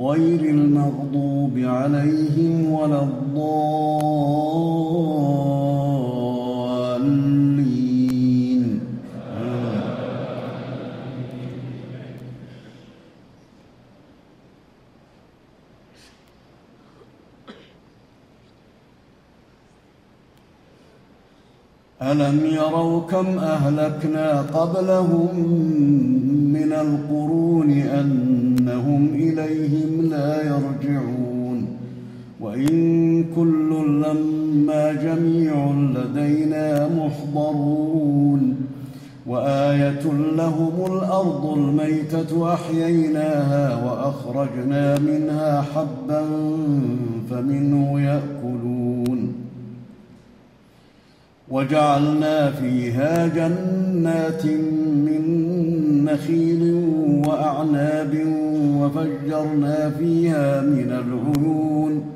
غير المغضوب عليهم ولا الضالين. ألم يروا كم أهلكنا قبلهم من القرون أنهم إليهم وإن كل لما جميع لدينا محضرون وآية لهم الأرض الميتة أحييناها وأخرجنا منها حبا فمنه يأكلون وجعلنا فيها جنات من نخيل واعناب وفجرنا فيها من العيون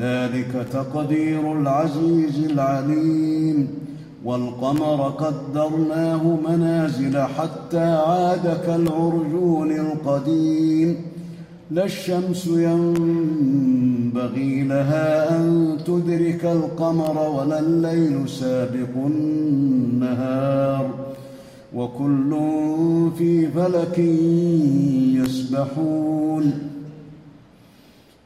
ذلك تقدير العزيز العليم. والقمر قدرناه منازل حتى عاد كالعرجون القديم. لا الشمس ينبغي لها أن تدرك القمر ولا الليل سابق النهار. وكل في فلك يسبحون.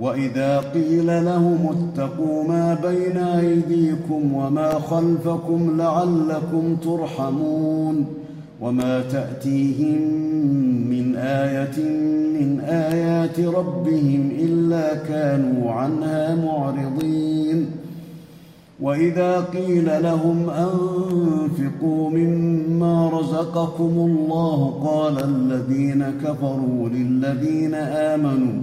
وإذا قيل لهم اتقوا ما بين أيديكم وما خلفكم لعلكم ترحمون وما تأتيهم من آية من آيات ربهم إلا كانوا عنها معرضين وإذا قيل لهم أنفقوا مما رزقكم الله قال الذين كفروا للذين آمنوا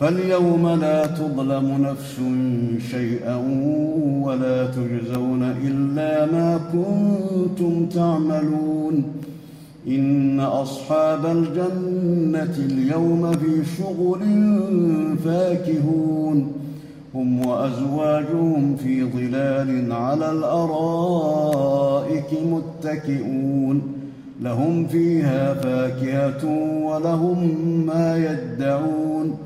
فاليوم لا تظلم نفس شيئا ولا تجزون إلا ما كنتم تعملون. إن أصحاب الجنة اليوم في شغل فاكهون. هم وأزواجهم في ظلال على الأرائك متكئون. لهم فيها فاكهة ولهم ما يدعون.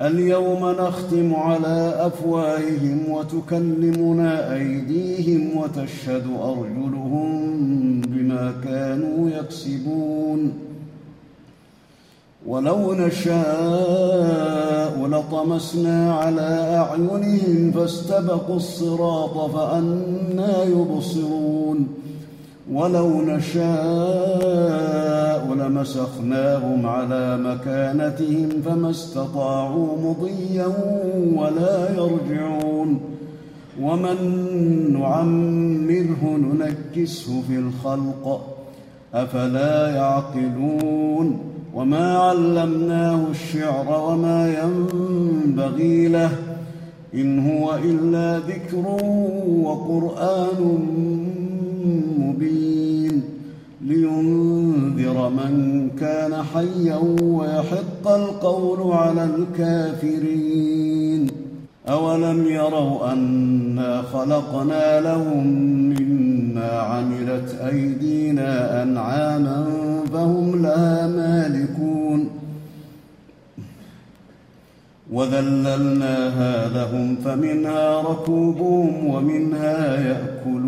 اليوم نختم على أفواههم وتكلمنا أيديهم وتشهد أرجلهم بما كانوا يكسبون. ولو نشاء لطمسنا على أعينهم فاستبقوا الصراط فانى يبصرون. ولو نشاء لمسخناهم على مكانتهم فما استطاعوا مضيا ولا يرجعون. ومن نعمره ننكسه في الخلق أفلا يعقلون؟ وما علمناه الشعر وما ينبغي له إن هو إلا ذكر وقرآن مبين لينذر من كان حيا ويحق القول على الكافرين. أولم يروا أنا خلقنا لهم مما عملت أيدينا أنعاما فهم لها مالكون. وذللناها لهم فمنها ركوبهم ومنها يأكلون.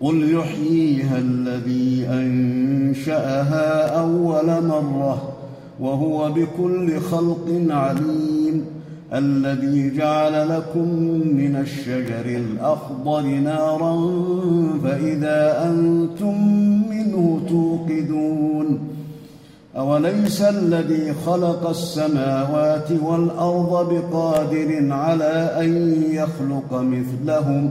قل يحييها الذي أنشأها أول مرة وهو بكل خلق عليم الذي جعل لكم من الشجر الأخضر نارا فإذا أنتم منه توقدون أوليس الذي خلق السماوات والأرض بقادر على أن يخلق مثلهم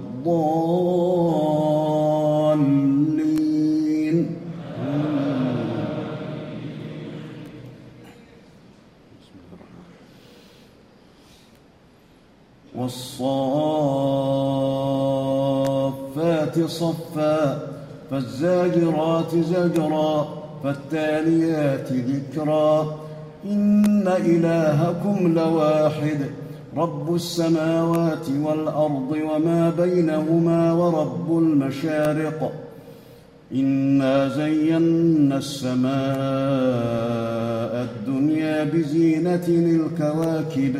والصافات صفا فالزاجرات زجرا فالتاليات ذكرا. إن إلهكم لواحد. رب السماوات والأرض وما بينهما ورب المشارق. إنا زينا السماء الدنيا بزينة الكواكب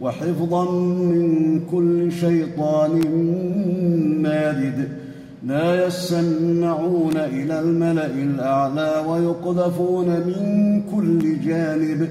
وحفظا من كل شيطان مارد. لا يسمعون إلى الملأ الأعلى ويقذفون من كل جانب.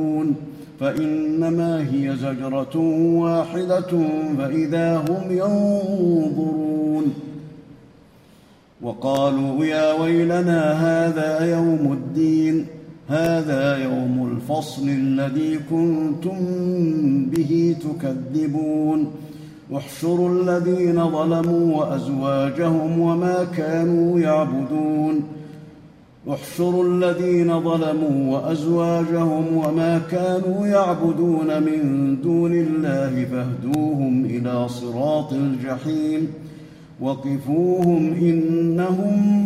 فإنما هي زجرة واحدة فإذا هم ينظرون. وقالوا يا ويلنا هذا يوم الدين هذا يوم الفصل الذي كنتم به تكذبون. احشروا الذين ظلموا وأزواجهم وما كانوا يعبدون. احشروا الذين ظلموا وأزواجهم وما كانوا يعبدون من دون الله فاهدوهم إلى صراط الجحيم وقفوهم إنهم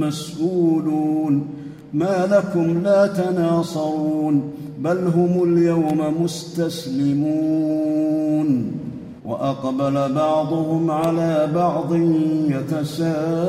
مسؤولون ما لكم لا تناصرون بل هم اليوم مستسلمون وأقبل بعضهم على بعض يتساءلون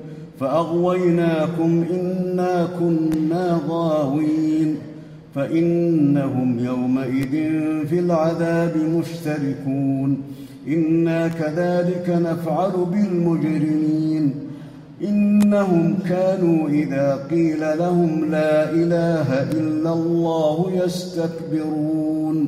فأغويناكم إنا كنا غاوين فإنهم يومئذ في العذاب مشتركون إنا كذلك نفعل بالمجرمين إنهم كانوا إذا قيل لهم لا إله إلا الله يستكبرون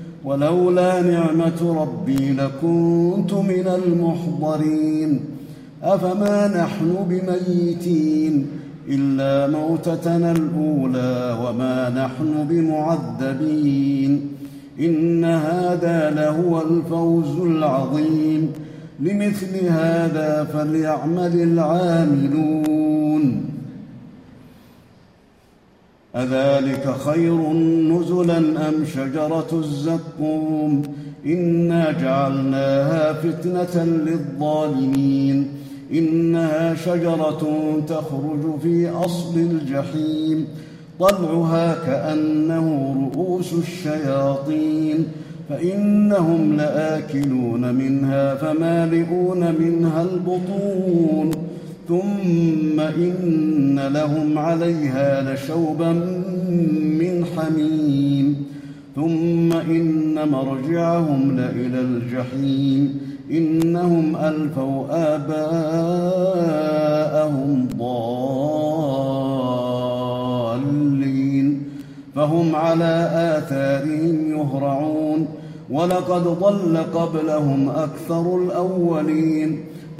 ولولا نعمة ربي لكنت من المحضرين. أفما نحن بميتين؟ إلا موتتنا الأولى وما نحن بمعذبين. إن هذا لهو الفوز العظيم. لمثل هذا فليعمل العاملون. أذلك خير نزلا أم شجرة الزقوم؟ إنا جعلناها فتنة للظالمين. إنها شجرة تخرج في أصل الجحيم. طلعها كأنه رؤوس الشياطين. فإنهم لآكلون منها فمالئون منها البطون. ثم إن لهم عليها لشوبا من حميم. ثم إن مرجعهم لإلى الجحيم. إنهم ألفوا آباءهم ضالين. فهم على آثارهم يهرعون. ولقد ضل قبلهم أكثر الأولين.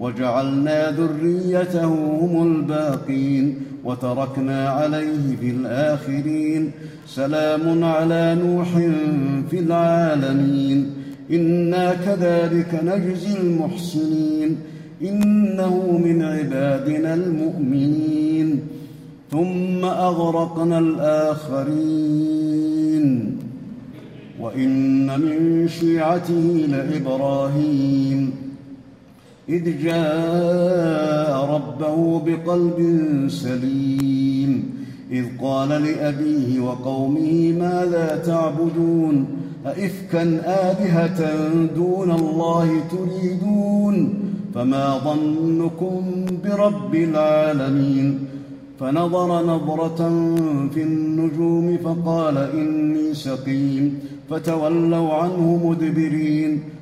وجعلنا ذريته هم الباقين وتركنا عليه في الآخرين. سلام على نوح في العالمين. إنا كذلك نجزي المحسنين. إنه من عبادنا المؤمنين. ثم أغرقنا الآخرين. وإن من شيعته لإبراهيم. إذ جاء ربه بقلب سليم. إذ قال لأبيه وقومه ماذا تعبدون؟ أئفكا آلهة دون الله تريدون؟ فما ظنكم برب العالمين. فنظر نظرة في النجوم فقال إني سقيم. فتولوا عنه مدبرين.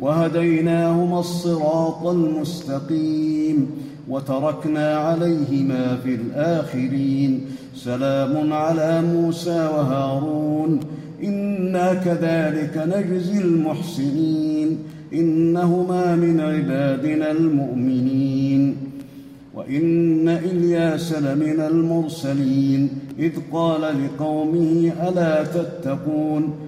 وهديناهما الصراط المستقيم وتركنا عليهما في الآخرين. سلام على موسى وهارون. إنا كذلك نجزي المحسنين. إنهما من عبادنا المؤمنين. وإن إلياس لمن المرسلين. إذ قال لقومه ألا تتقون؟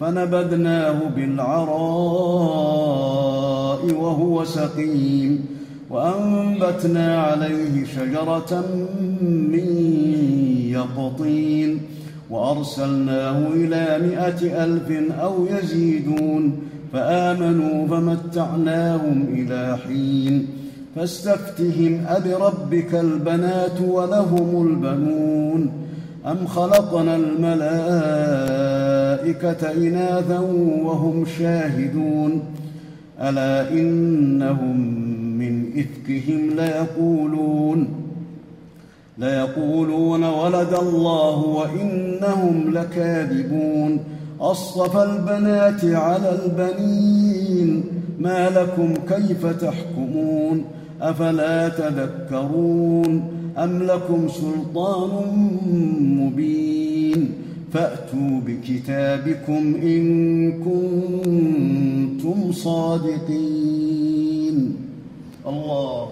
فنبذناه بالعراء وهو سقيم وأنبتنا عليه شجرة من يقطين وأرسلناه إلى مائه ألف أو يزيدون فآمنوا فمتعناهم إلى حين فاستفتهم أبربك البنات ولهم البنون أم خلقنا الملائكة إناثا وهم شاهدون. ألا إنهم من إفكهم ليقولون. ليقولون ولد الله وإنهم لكاذبون. أصطفى البنات على البنين. ما لكم كيف تحكمون؟ أفلا تذكرون أم لكم سلطان مبين؟ فأتوا بكتابكم إن كنتم صادقين. الله